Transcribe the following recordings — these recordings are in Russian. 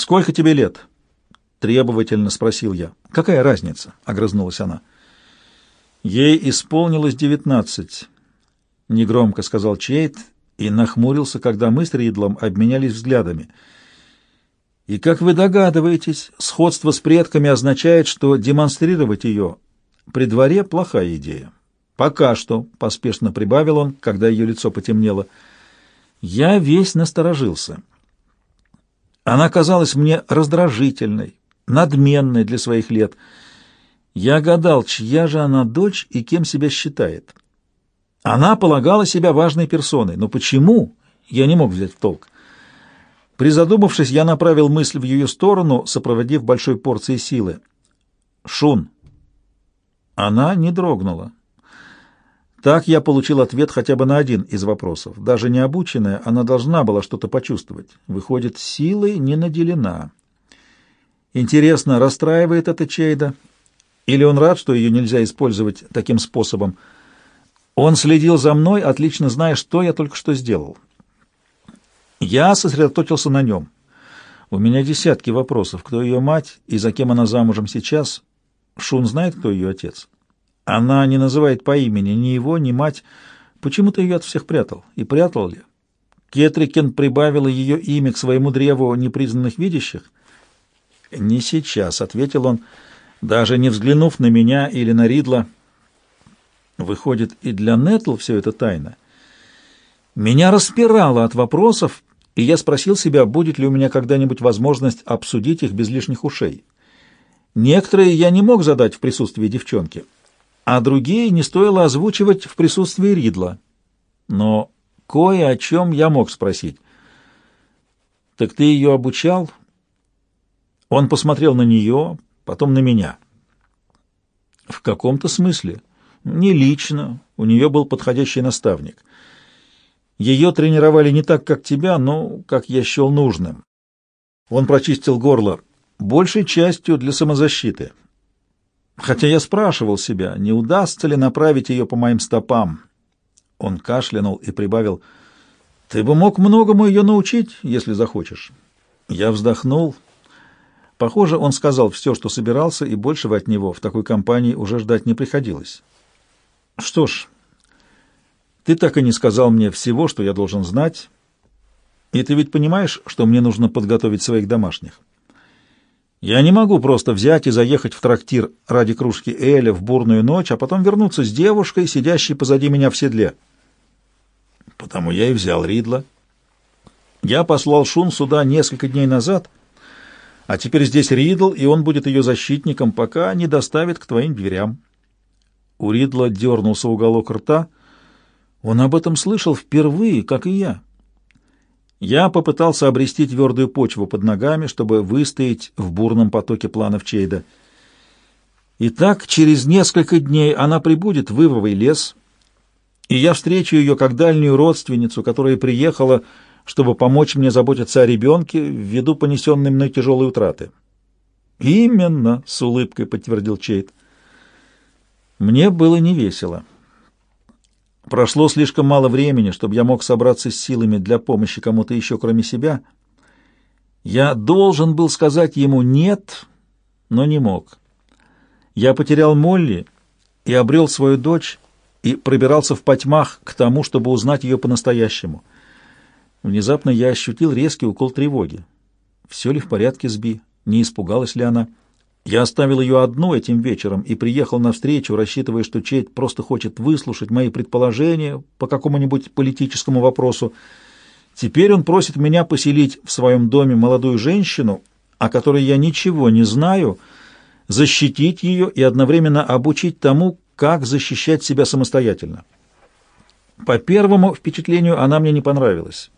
«Сколько тебе лет?» — требовательно спросил я. «Какая разница?» — огрызнулась она. «Ей исполнилось девятнадцать», — негромко сказал Чейт и нахмурился, когда мы с Ридлом обменялись взглядами. «И, как вы догадываетесь, сходство с предками означает, что демонстрировать ее при дворе — плохая идея. Пока что», — поспешно прибавил он, когда ее лицо потемнело, — «я весь насторожился». Она казалась мне раздражительной, надменной для своих лет — я гадал, чья же она дочь и кем себя считает. Она полагала себя важной персоной, но почему, я не мог взять в толк. Призадумавшись, я направил мысль в ее сторону, сопроводив большой порцией силы. «Шун». Она не дрогнула. Так я получил ответ хотя бы на один из вопросов. Даже не обученная, она должна была что-то почувствовать. Выходит, силой не наделена. Интересно, расстраивает это Чейда или он рад, что ее нельзя использовать таким способом? Он следил за мной, отлично зная, что я только что сделал. Я сосредоточился на нем. У меня десятки вопросов. Кто ее мать и за кем она замужем сейчас? Шун знает, кто ее отец? Она не называет по имени ни его, ни мать. Почему ты ее от всех прятал? И прятал ли? Кетрикен прибавила ее имя к своему древу непризнанных видящих? «Не сейчас», — ответил он, — даже не взглянув на меня или на Ридла. Выходит, и для Нетл все это тайна. Меня распирало от вопросов, и я спросил себя, будет ли у меня когда-нибудь возможность обсудить их без лишних ушей. Некоторые я не мог задать в присутствии девчонки, а другие не стоило озвучивать в присутствии Ридла. Но кое о чем я мог спросить. «Так ты ее обучал?» Он посмотрел на нее, потом на меня. В каком-то смысле. Не лично. У нее был подходящий наставник. Ее тренировали не так, как тебя, но как я счел нужным. Он прочистил горло большей частью для самозащиты. Хотя я спрашивал себя, не удастся ли направить ее по моим стопам. Он кашлянул и прибавил, «Ты бы мог многому ее научить, если захочешь». Я вздохнул Похоже, он сказал все, что собирался, и большего от него в такой компании уже ждать не приходилось. «Что ж, ты так и не сказал мне всего, что я должен знать, и ты ведь понимаешь, что мне нужно подготовить своих домашних. Я не могу просто взять и заехать в трактир ради кружки Эля в бурную ночь, а потом вернуться с девушкой, сидящей позади меня в седле. Потому я и взял Ридла. Я послал Шун сюда несколько дней назад — а теперь здесь Ридл, и он будет ее защитником, пока не доставит к твоим дверям. У Ридла дернулся уголок рта. Он об этом слышал впервые, как и я. Я попытался обрести твердую почву под ногами, чтобы выстоять в бурном потоке планов Чейда. Итак, через несколько дней она прибудет в Ивовый лес, и я встречу ее как дальнюю родственницу, которая приехала чтобы помочь мне заботиться о ребенке ввиду понесенной мной тяжелой утраты. «Именно», — с улыбкой подтвердил Чейт. Мне было невесело. Прошло слишком мало времени, чтобы я мог собраться с силами для помощи кому-то еще, кроме себя. Я должен был сказать ему «нет», но не мог. Я потерял Молли и обрел свою дочь, и пробирался в потьмах к тому, чтобы узнать ее по-настоящему — Внезапно я ощутил резкий укол тревоги. Все ли в порядке с Би? Не испугалась ли она? Я оставил ее одну этим вечером и приехал навстречу, рассчитывая, что Чейт просто хочет выслушать мои предположения по какому-нибудь политическому вопросу. Теперь он просит меня поселить в своем доме молодую женщину, о которой я ничего не знаю, защитить ее и одновременно обучить тому, как защищать себя самостоятельно. По первому впечатлению она мне не понравилась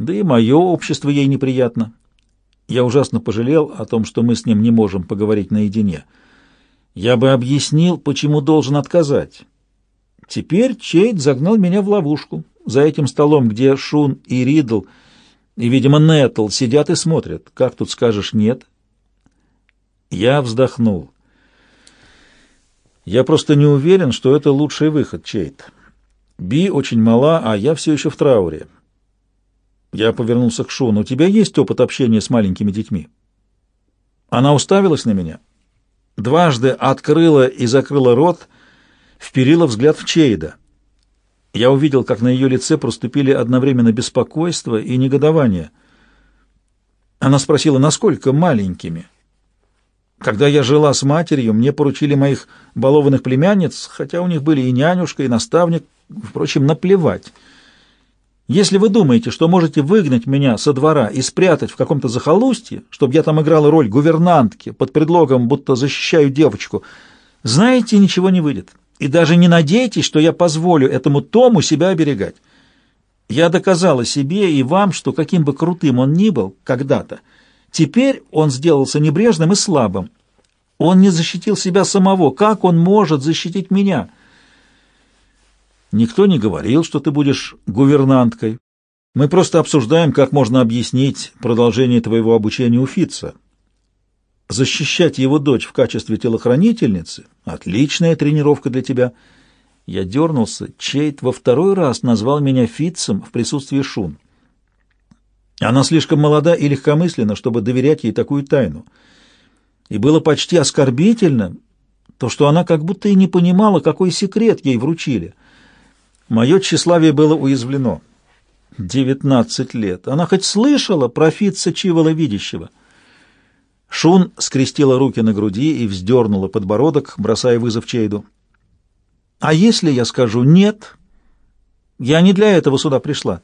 да и мое общество ей неприятно. Я ужасно пожалел о том, что мы с ним не можем поговорить наедине. Я бы объяснил, почему должен отказать. Теперь Чейд загнал меня в ловушку. За этим столом, где Шун и Ридл и, видимо, Нетл сидят и смотрят. Как тут скажешь «нет»? Я вздохнул. Я просто не уверен, что это лучший выход, Чейд. Би очень мала, а я все еще в трауре. Я повернулся к Шону. «У тебя есть опыт общения с маленькими детьми?» Она уставилась на меня, дважды открыла и закрыла рот, вперила взгляд в Чейда. Я увидел, как на ее лице проступили одновременно беспокойство и негодование. Она спросила, насколько маленькими. Когда я жила с матерью, мне поручили моих балованных племянниц, хотя у них были и нянюшка, и наставник, впрочем, наплевать. Если вы думаете, что можете выгнать меня со двора и спрятать в каком-то захолустье, чтобы я там играла роль гувернантки под предлогом, будто защищаю девочку, знаете, ничего не выйдет. И даже не надейтесь, что я позволю этому Тому себя оберегать. Я доказала себе и вам, что каким бы крутым он ни был когда-то, теперь он сделался небрежным и слабым. Он не защитил себя самого. Как он может защитить меня?» Никто не говорил, что ты будешь гувернанткой. Мы просто обсуждаем, как можно объяснить продолжение твоего обучения у Фитца. Защищать его дочь в качестве телохранительницы — отличная тренировка для тебя. Я дернулся. Чейт во второй раз назвал меня Фитцем в присутствии Шун. Она слишком молода и легкомысленна, чтобы доверять ей такую тайну. И было почти оскорбительно то, что она как будто и не понимала, какой секрет ей вручили — Мое тщеславие было уязвлено. Девятнадцать лет. Она хоть слышала про Фитца Чивола Видящего? Шун скрестила руки на груди и вздернула подбородок, бросая вызов Чейду. «А если я скажу «нет»? Я не для этого сюда пришла.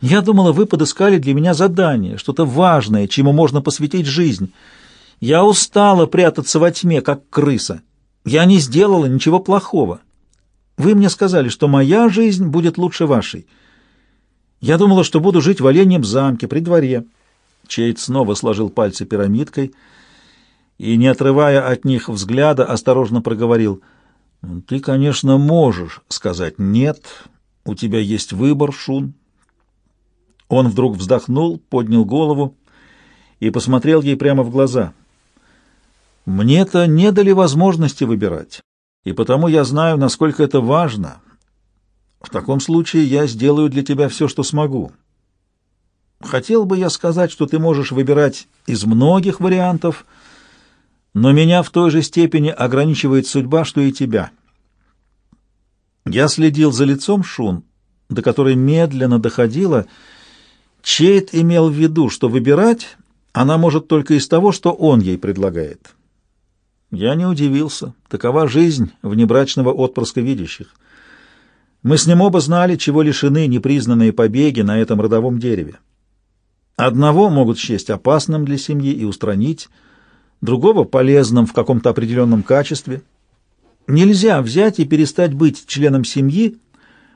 Я думала, вы подыскали для меня задание, что-то важное, чему можно посвятить жизнь. Я устала прятаться во тьме, как крыса. Я не сделала ничего плохого. Вы мне сказали, что моя жизнь будет лучше вашей. Я думала, что буду жить в оленьем замке, при дворе». Чейд снова сложил пальцы пирамидкой и, не отрывая от них взгляда, осторожно проговорил. «Ты, конечно, можешь сказать «нет». У тебя есть выбор, Шун». Он вдруг вздохнул, поднял голову и посмотрел ей прямо в глаза. «Мне-то не дали возможности выбирать и потому я знаю, насколько это важно. В таком случае я сделаю для тебя все, что смогу. Хотел бы я сказать, что ты можешь выбирать из многих вариантов, но меня в той же степени ограничивает судьба, что и тебя. Я следил за лицом Шун, до которой медленно доходило. Чейт имел в виду, что выбирать она может только из того, что он ей предлагает». Я не удивился. Такова жизнь внебрачного отпрыска видящих. Мы с ним оба знали, чего лишены непризнанные побеги на этом родовом дереве. Одного могут счесть опасным для семьи и устранить, другого — полезным в каком-то определенном качестве. Нельзя взять и перестать быть членом семьи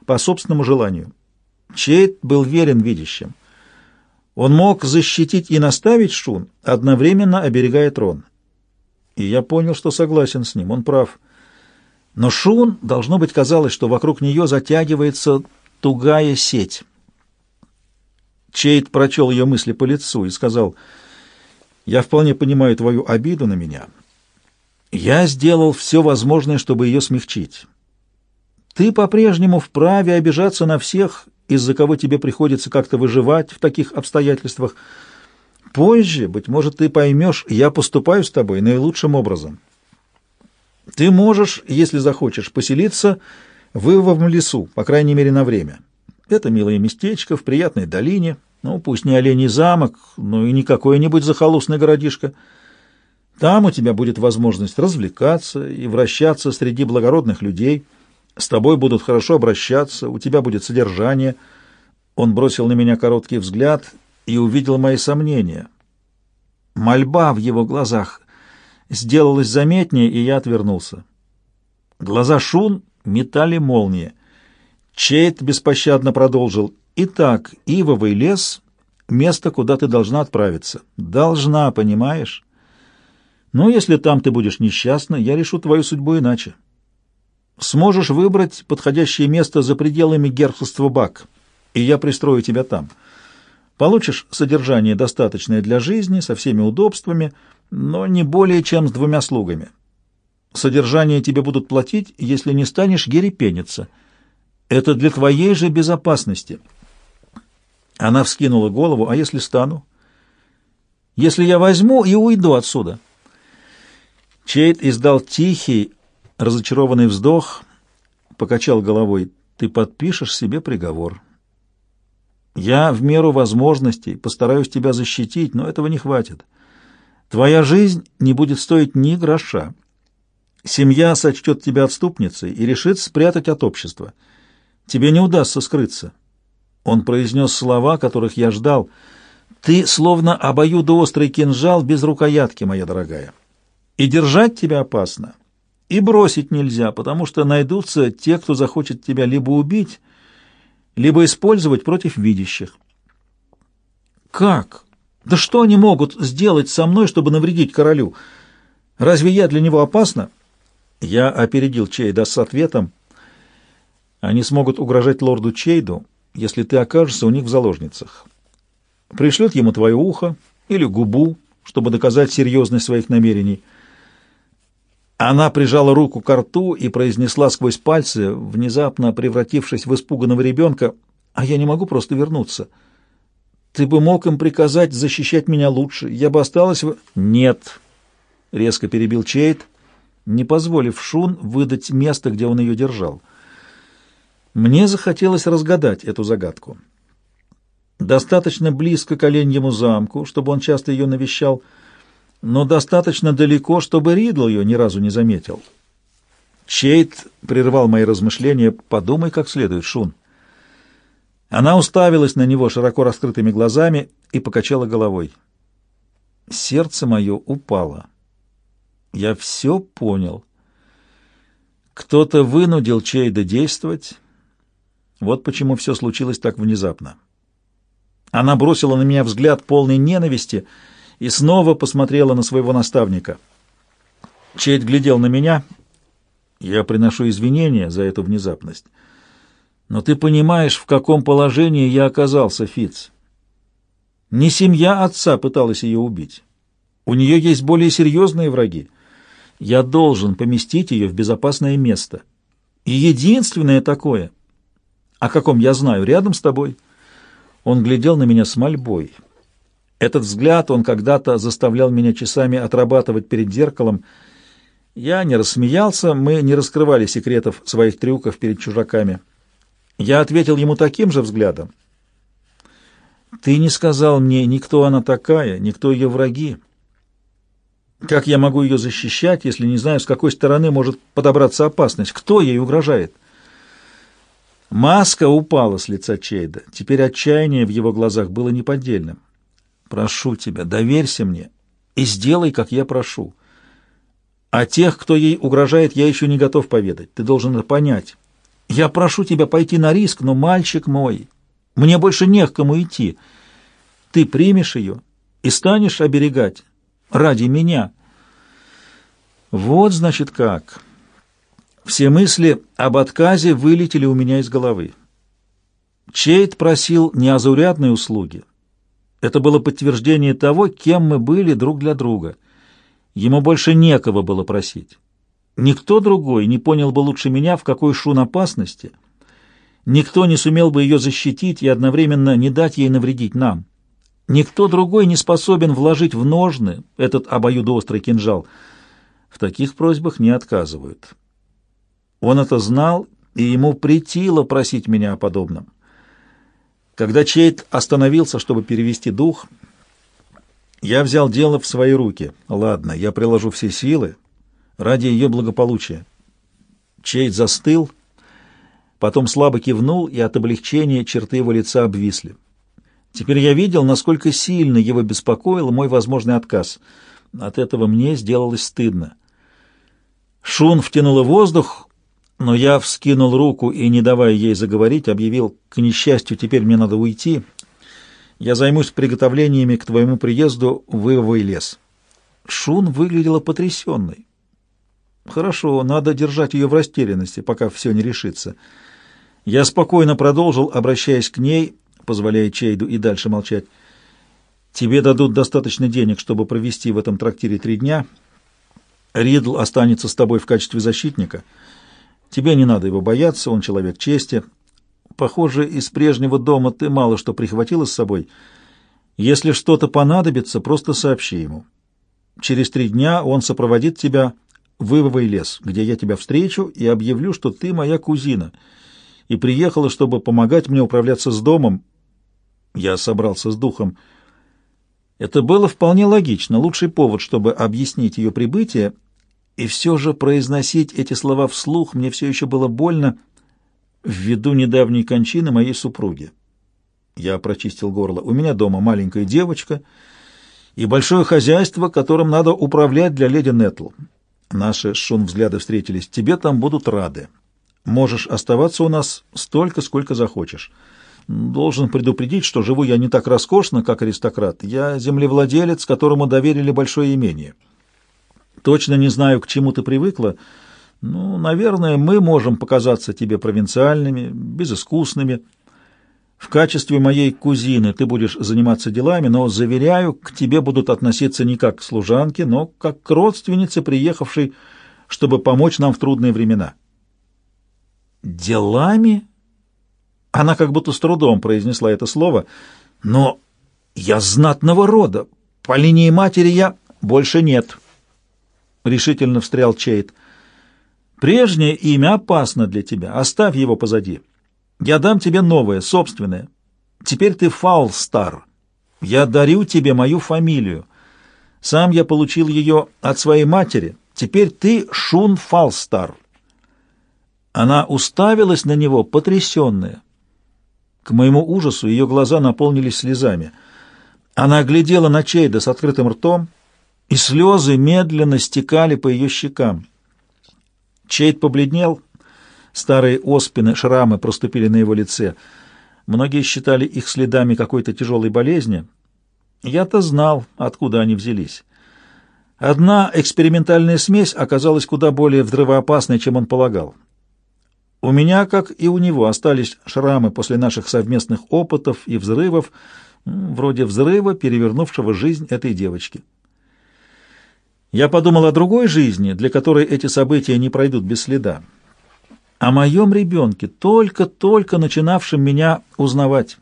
по собственному желанию. Чейт был верен видящим. Он мог защитить и наставить Шун, одновременно оберегая трон — и я понял, что согласен с ним, он прав. Но Шун, должно быть, казалось, что вокруг нее затягивается тугая сеть. Чейд прочел ее мысли по лицу и сказал, «Я вполне понимаю твою обиду на меня. Я сделал все возможное, чтобы ее смягчить. Ты по-прежнему вправе обижаться на всех, из-за кого тебе приходится как-то выживать в таких обстоятельствах, Позже, быть может, ты поймешь, я поступаю с тобой наилучшим образом. Ты можешь, если захочешь, поселиться в Ивовом лесу, по крайней мере, на время. Это милое местечко в приятной долине, ну, пусть не оленей замок, но и не какой-нибудь захолустный городишко. Там у тебя будет возможность развлекаться и вращаться среди благородных людей. С тобой будут хорошо обращаться, у тебя будет содержание. Он бросил на меня короткий взгляд и увидел мои сомнения. Мольба в его глазах сделалась заметнее, и я отвернулся. Глаза Шун метали молнии. Чейт беспощадно продолжил. «Итак, Ивовый лес — место, куда ты должна отправиться. Должна, понимаешь? Но если там ты будешь несчастна, я решу твою судьбу иначе. Сможешь выбрать подходящее место за пределами герцогства Бак, и я пристрою тебя там». Получишь содержание, достаточное для жизни, со всеми удобствами, но не более чем с двумя слугами. Содержание тебе будут платить, если не станешь ерепениться. Это для твоей же безопасности. Она вскинула голову. «А если стану?» «Если я возьму и уйду отсюда?» Чейд издал тихий, разочарованный вздох, покачал головой. «Ты подпишешь себе приговор. Я в меру возможностей постараюсь тебя защитить, но этого не хватит. Твоя жизнь не будет стоить ни гроша. Семья сочтет тебя отступницей и решит спрятать от общества. Тебе не удастся скрыться». Он произнес слова, которых я ждал. «Ты словно обоюдоострый кинжал без рукоятки, моя дорогая. И держать тебя опасно, и бросить нельзя, потому что найдутся те, кто захочет тебя либо убить, либо использовать против видящих». «Как? Да что они могут сделать со мной, чтобы навредить королю? Разве я для него опасна?» Я опередил Чейда с ответом. «Они смогут угрожать лорду Чейду» если ты окажешься у них в заложницах. Пришлют ему твое ухо или губу, чтобы доказать серьезность своих намерений. Она прижала руку к рту и произнесла сквозь пальцы, внезапно превратившись в испуганного ребенка, «А я не могу просто вернуться. Ты бы мог им приказать защищать меня лучше. Я бы осталась в...» «Нет», — резко перебил Чейт, не позволив Шун выдать место, где он ее держал. Мне захотелось разгадать эту загадку. Достаточно близко к Оленьему замку, чтобы он часто ее навещал, но достаточно далеко, чтобы Ридл ее ни разу не заметил. Чейт прервал мои размышления. «Подумай как следует, Шун». Она уставилась на него широко раскрытыми глазами и покачала головой. Сердце мое упало. Я все понял. Кто-то вынудил Чейда действовать вот почему все случилось так внезапно. Она бросила на меня взгляд полный ненависти и снова посмотрела на своего наставника. Чейд глядел на меня. Я приношу извинения за эту внезапность. Но ты понимаешь, в каком положении я оказался, Фиц. Не семья отца пыталась ее убить. У нее есть более серьезные враги. Я должен поместить ее в безопасное место. И единственное такое о каком я знаю, рядом с тобой. Он глядел на меня с мольбой. Этот взгляд он когда-то заставлял меня часами отрабатывать перед зеркалом. Я не рассмеялся, мы не раскрывали секретов своих трюков перед чужаками. Я ответил ему таким же взглядом. «Ты не сказал мне, никто она такая, никто ее враги. Как я могу ее защищать, если не знаю, с какой стороны может подобраться опасность? Кто ей угрожает?» Маска упала с лица Чейда. Теперь отчаяние в его глазах было неподдельным. «Прошу тебя, доверься мне и сделай, как я прошу. А тех, кто ей угрожает, я еще не готов поведать. Ты должен это понять. Я прошу тебя пойти на риск, но, мальчик мой, мне больше не к кому идти. Ты примешь ее и станешь оберегать ради меня». Вот, значит, как... Все мысли об отказе вылетели у меня из головы. Чейт просил не о заурядной. Это было подтверждение того, кем мы были друг для друга. Ему больше некого было просить. Никто другой не понял бы лучше меня, в какой шун опасности. Никто не сумел бы ее защитить и одновременно не дать ей навредить нам. Никто другой не способен вложить в ножны этот обоюдоострый кинжал. В таких просьбах не отказывают. Он это знал, и ему притило просить меня о подобном. Когда Чейт остановился, чтобы перевести дух, я взял дело в свои руки. Ладно, я приложу все силы ради ее благополучия. Чейт застыл, потом слабо кивнул, и от облегчения черты его лица обвисли. Теперь я видел, насколько сильно его беспокоил мой возможный отказ. От этого мне сделалось стыдно. Шун втянула воздух, но я вскинул руку и, не давая ей заговорить, объявил, «К несчастью, теперь мне надо уйти. Я займусь приготовлениями к твоему приезду в Ивовый лес». Шун выглядела потрясенной. «Хорошо, надо держать ее в растерянности, пока все не решится». Я спокойно продолжил, обращаясь к ней, позволяя Чейду и дальше молчать. «Тебе дадут достаточно денег, чтобы провести в этом трактире три дня. Ридл останется с тобой в качестве защитника». Тебе не надо его бояться, он человек чести. Похоже, из прежнего дома ты мало что прихватила с собой. Если что-то понадобится, просто сообщи ему. Через три дня он сопроводит тебя в Ивовый лес, где я тебя встречу и объявлю, что ты моя кузина, и приехала, чтобы помогать мне управляться с домом. Я собрался с духом. Это было вполне логично, лучший повод, чтобы объяснить ее прибытие, и все же произносить эти слова вслух мне все еще было больно ввиду недавней кончины моей супруги. Я прочистил горло. У меня дома маленькая девочка и большое хозяйство, которым надо управлять для леди Нетл. Наши шум взгляды встретились. Тебе там будут рады. Можешь оставаться у нас столько, сколько захочешь. Должен предупредить, что живу я не так роскошно, как аристократ. Я землевладелец, которому доверили большое имение. Точно не знаю, к чему ты привыкла. Ну, наверное, мы можем показаться тебе провинциальными, безыскусными. В качестве моей кузины ты будешь заниматься делами, но, заверяю, к тебе будут относиться не как к служанке, но как к родственнице, приехавшей, чтобы помочь нам в трудные времена. «Делами?» Она как будто с трудом произнесла это слово. «Но я знатного рода. По линии матери я больше нет», — решительно встрял Чейт. «Прежнее имя опасно для тебя. Оставь его позади. Я дам тебе новое, собственное. Теперь ты Фалстар. Я дарю тебе мою фамилию. Сам я получил ее от своей матери. Теперь ты Шун Фалстар». Она уставилась на него, потрясенная. К моему ужасу ее глаза наполнились слезами. Она глядела на Чейда с открытым ртом, и слезы медленно стекали по ее щекам. Чейд побледнел, старые оспины, шрамы проступили на его лице. Многие считали их следами какой-то тяжелой болезни. Я-то знал, откуда они взялись. Одна экспериментальная смесь оказалась куда более взрывоопасной, чем он полагал. У меня, как и у него, остались шрамы после наших совместных опытов и взрывов, вроде взрыва, перевернувшего жизнь этой девочки. Я подумал о другой жизни, для которой эти события не пройдут без следа. О моем ребенке, только-только начинавшем меня узнавать.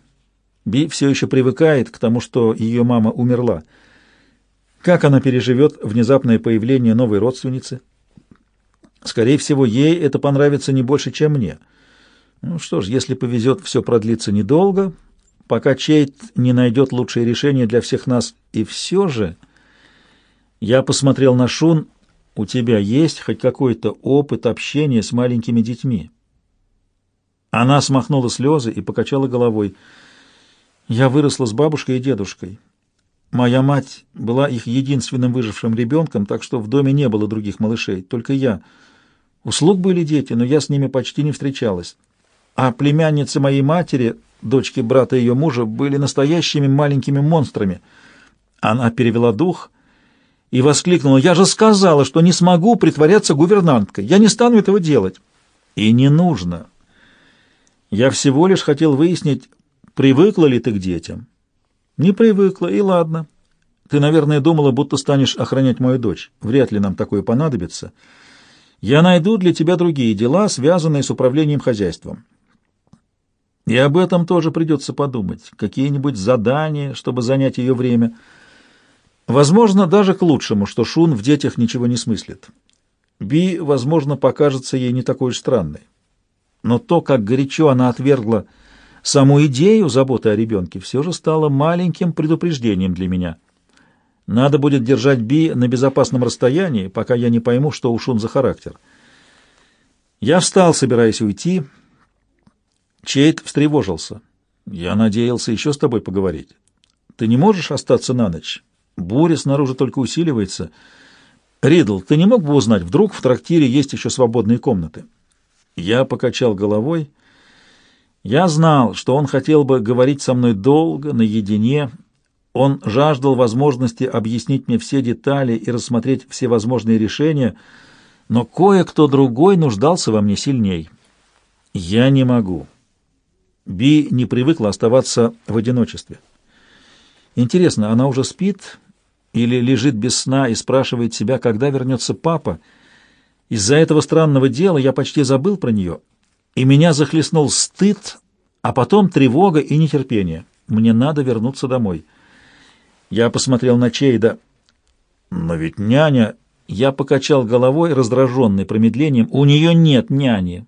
Би все еще привыкает к тому, что ее мама умерла. Как она переживет внезапное появление новой родственницы? Скорее всего, ей это понравится не больше, чем мне. Ну что ж, если повезет, все продлится недолго, пока Чейт не найдет лучшее решение для всех нас. И все же... Я посмотрел на Шун. У тебя есть хоть какой-то опыт общения с маленькими детьми? Она смахнула слезы и покачала головой. Я выросла с бабушкой и дедушкой. Моя мать была их единственным выжившим ребенком, так что в доме не было других малышей, только я — у слуг были дети, но я с ними почти не встречалась. А племянницы моей матери, дочки брата ее мужа, были настоящими маленькими монстрами. Она перевела дух и воскликнула, «Я же сказала, что не смогу притворяться гувернанткой. Я не стану этого делать». «И не нужно. Я всего лишь хотел выяснить, привыкла ли ты к детям». «Не привыкла, и ладно. Ты, наверное, думала, будто станешь охранять мою дочь. Вряд ли нам такое понадобится». Я найду для тебя другие дела, связанные с управлением хозяйством. И об этом тоже придется подумать. Какие-нибудь задания, чтобы занять ее время. Возможно, даже к лучшему, что Шун в детях ничего не смыслит. Би, возможно, покажется ей не такой уж странной. Но то, как горячо она отвергла саму идею заботы о ребенке, все же стало маленьким предупреждением для меня — надо будет держать Би на безопасном расстоянии, пока я не пойму, что у Шун за характер. Я встал, собираясь уйти. Чейт встревожился. Я надеялся еще с тобой поговорить. Ты не можешь остаться на ночь? Буря снаружи только усиливается. Ридл, ты не мог бы узнать, вдруг в трактире есть еще свободные комнаты? Я покачал головой. Я знал, что он хотел бы говорить со мной долго, наедине, он жаждал возможности объяснить мне все детали и рассмотреть все возможные решения, но кое-кто другой нуждался во мне сильней. Я не могу. Би не привыкла оставаться в одиночестве. Интересно, она уже спит или лежит без сна и спрашивает себя, когда вернется папа? Из-за этого странного дела я почти забыл про нее, и меня захлестнул стыд а потом тревога и нетерпение. Мне надо вернуться домой. Я посмотрел на Чейда. Но ведь няня... Я покачал головой, раздраженный промедлением. У нее нет няни.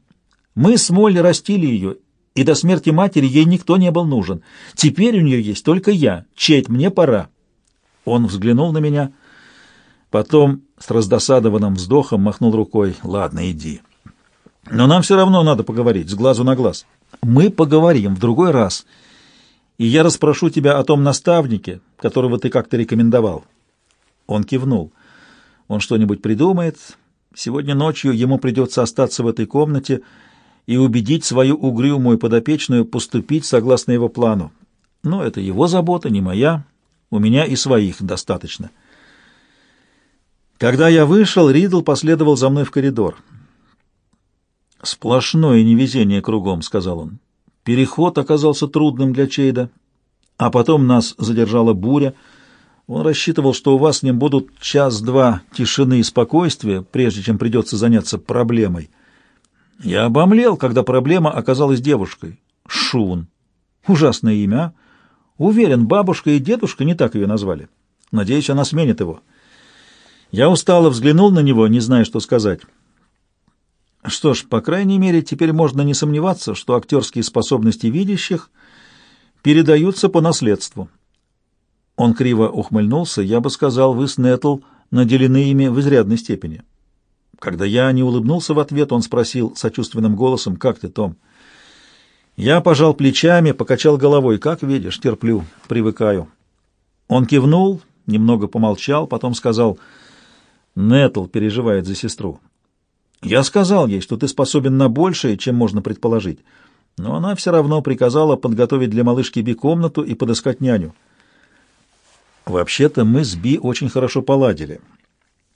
Мы с Молли растили ее, и до смерти матери ей никто не был нужен. Теперь у нее есть только я. Чейд, мне пора. Он взглянул на меня, потом с раздосадованным вздохом махнул рукой. «Ладно, иди. Но нам все равно надо поговорить, с глазу на глаз. Мы поговорим в другой раз» и я расспрошу тебя о том наставнике, которого ты как-то рекомендовал». Он кивнул. «Он что-нибудь придумает. Сегодня ночью ему придется остаться в этой комнате и убедить свою угрюмую подопечную поступить согласно его плану. Но это его забота, не моя. У меня и своих достаточно». Когда я вышел, Ридл последовал за мной в коридор. «Сплошное невезение кругом», — сказал он. Переход оказался трудным для Чейда, а потом нас задержала буря. Он рассчитывал, что у вас с ним будут час-два тишины и спокойствия, прежде чем придется заняться проблемой. Я обомлел, когда проблема оказалась девушкой. Шун. Ужасное имя, а? Уверен, бабушка и дедушка не так ее назвали. Надеюсь, она сменит его. Я устало взглянул на него, не зная, что сказать. Что ж, по крайней мере, теперь можно не сомневаться, что актерские способности видящих передаются по наследству. Он криво ухмыльнулся. Я бы сказал, вы с Нетл наделены ими в изрядной степени. Когда я не улыбнулся в ответ, он спросил сочувственным голосом, «Как ты, Том?» Я пожал плечами, покачал головой. «Как видишь, терплю, привыкаю». Он кивнул, немного помолчал, потом сказал, «Нетл переживает за сестру. Я сказал ей, что ты способен на большее, чем можно предположить, но она все равно приказала подготовить для малышки Би комнату и подыскать няню. Вообще-то мы с Би очень хорошо поладили.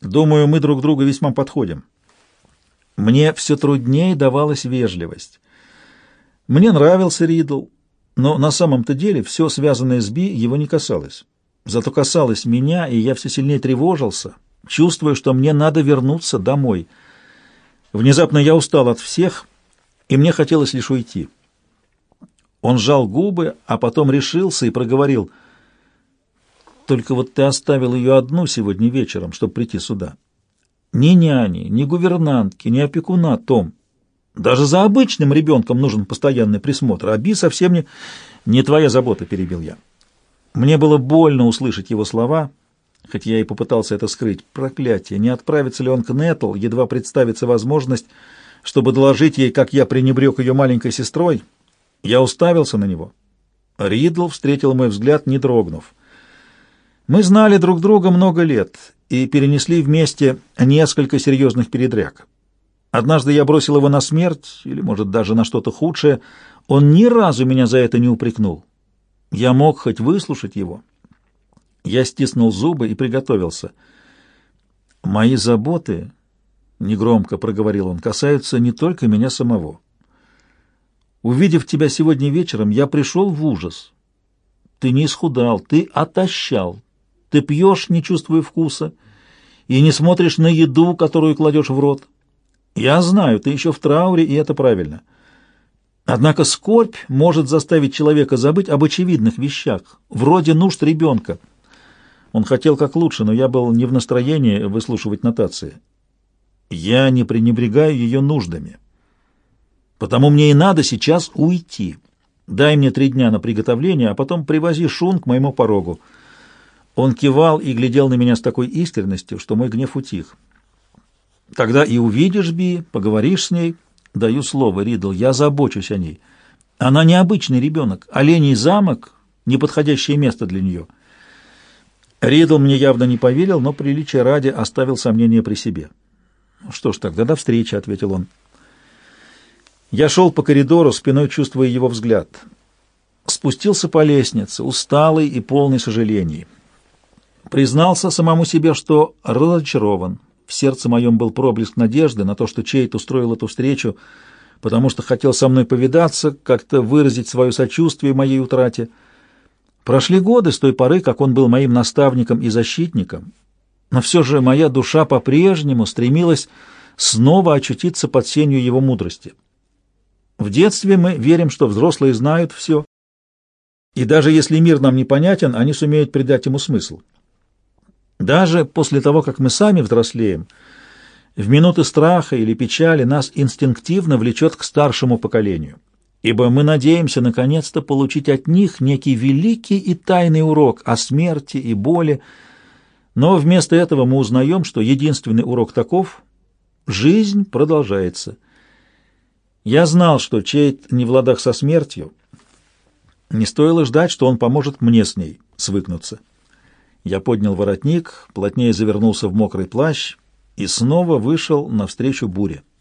Думаю, мы друг другу весьма подходим. Мне все труднее давалась вежливость. Мне нравился Ридл, но на самом-то деле все связанное с Би его не касалось. Зато касалось меня, и я все сильнее тревожился, чувствуя, что мне надо вернуться домой — Внезапно я устал от всех, и мне хотелось лишь уйти. Он сжал губы, а потом решился и проговорил. «Только вот ты оставил ее одну сегодня вечером, чтобы прийти сюда. Ни няни, ни гувернантки, ни опекуна, Том. Даже за обычным ребенком нужен постоянный присмотр, а Би совсем не... Не твоя забота», — перебил я. Мне было больно услышать его слова — хоть я и попытался это скрыть. Проклятие! Не отправится ли он к Нетл, едва представится возможность, чтобы доложить ей, как я пренебрег ее маленькой сестрой? Я уставился на него. Ридл встретил мой взгляд, не дрогнув. Мы знали друг друга много лет и перенесли вместе несколько серьезных передряг. Однажды я бросил его на смерть, или, может, даже на что-то худшее. Он ни разу меня за это не упрекнул. Я мог хоть выслушать его, я стиснул зубы и приготовился. «Мои заботы, — негромко проговорил он, — касаются не только меня самого. Увидев тебя сегодня вечером, я пришел в ужас. Ты не исхудал, ты отощал, ты пьешь, не чувствуя вкуса, и не смотришь на еду, которую кладешь в рот. Я знаю, ты еще в трауре, и это правильно». Однако скорбь может заставить человека забыть об очевидных вещах, вроде нужд ребенка. Он хотел как лучше, но я был не в настроении выслушивать нотации. Я не пренебрегаю ее нуждами. Потому мне и надо сейчас уйти. Дай мне три дня на приготовление, а потом привози шун к моему порогу. Он кивал и глядел на меня с такой искренностью, что мой гнев утих. Тогда и увидишь Би, поговоришь с ней. Даю слово, Ридл, я забочусь о ней. Она необычный ребенок. Оленей замок — неподходящее место для нее — Ридл мне явно не поверил, но приличия ради оставил сомнения при себе. «Что ж, тогда до встречи», — ответил он. Я шел по коридору, спиной чувствуя его взгляд. Спустился по лестнице, усталый и полный сожалений. Признался самому себе, что разочарован. В сердце моем был проблеск надежды на то, что Чейт устроил эту встречу, потому что хотел со мной повидаться, как-то выразить свое сочувствие моей утрате — Прошли годы с той поры, как он был моим наставником и защитником, но все же моя душа по-прежнему стремилась снова очутиться под сенью его мудрости. В детстве мы верим, что взрослые знают все, и даже если мир нам непонятен, они сумеют придать ему смысл. Даже после того, как мы сами взрослеем, в минуты страха или печали нас инстинктивно влечет к старшему поколению, ибо мы надеемся наконец-то получить от них некий великий и тайный урок о смерти и боли, но вместо этого мы узнаем, что единственный урок таков — жизнь продолжается. Я знал, что Чейт не в ладах со смертью, не стоило ждать, что он поможет мне с ней свыкнуться. Я поднял воротник, плотнее завернулся в мокрый плащ и снова вышел навстречу буре.